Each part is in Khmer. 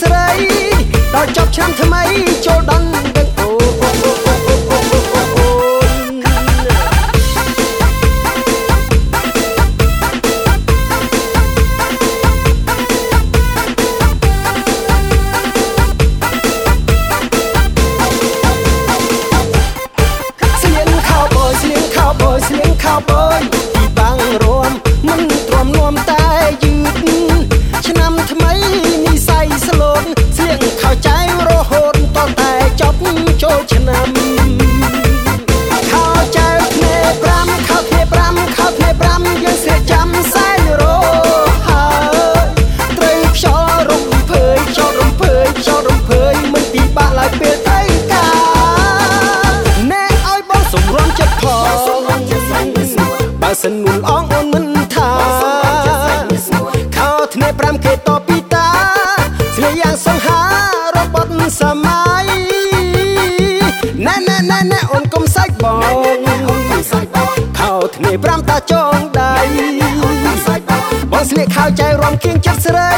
ស្រីដល់ចប់ឆ្នាំថ្មី ឡើយពេលត្រូវការណែឲ្យបងសម្រំចិត្តផងបើសិនមុនអងអូនមិនថាខោធ្នេ5គេតពីតាស្លៀកយ៉ាងសង្ហារបត់សម័យណែណែណែណែអូនកុំសាច់បងខោធ្នេ5តាចងដៃបងស្លៀកខោចៅរំគៀងចិត្តស្រី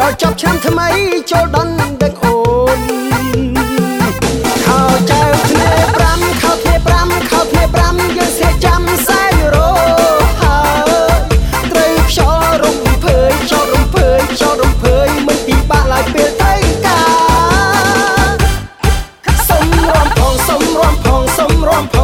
ដល់ចប់ឆ្នាំថ្មីចូលដល់ដឹងអូ romper.